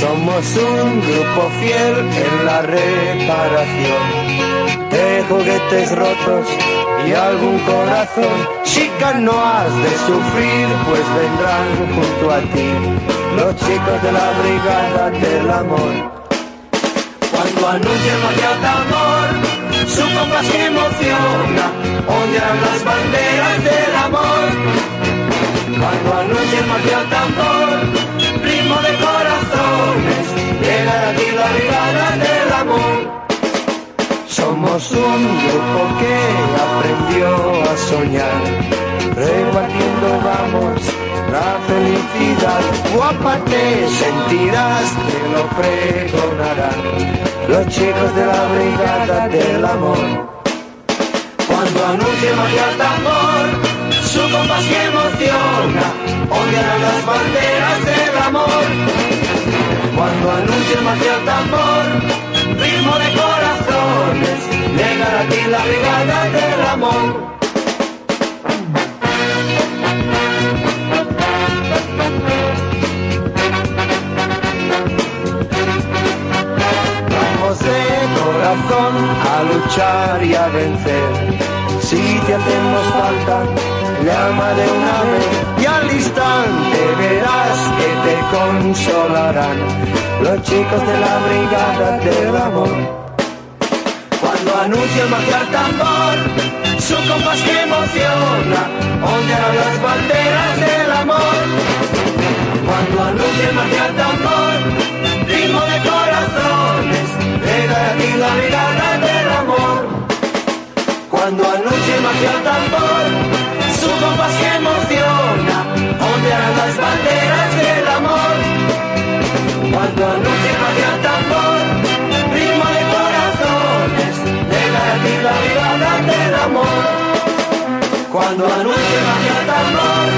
Somos un grupo fiel en la reparación de juguetes rotos y algún corazón. Chica, no has de sufrir, pues vendrán junto a ti los chicos de la brigada del amor. Cuando anuncien magia de amor, su compás que emociona, ondean las banderas del amor. Cuando anuncien magia de amor, Somos un grupo que aprendió a soñar, repartiendo vamos la felicidad. Guapa te sentirás, te lo pregonarán los chicos de la brigada del amor. Cuando anuncie magia tambor, su compás que emociona, ondearán las banderas del amor. Cuando anuncie magia tambor, la brigada del amor. De corazón a luchar y a vencer. Si te hacemos falta, llama de una vez y al instante verás que te consolarán los chicos de la brigada del. Cuando anuncia el tambor, su compás que emociona, ondean las banderas del amor. Cuando anuncia el marcial tambor, ritmo de corazones, llega aquí la brigada del amor. Cuando anuncia el marcial tambor, su compás que emociona, ondean las banderas del amor. Cuando anuncia el marcial tambor, Cuando anuncie magia tambor,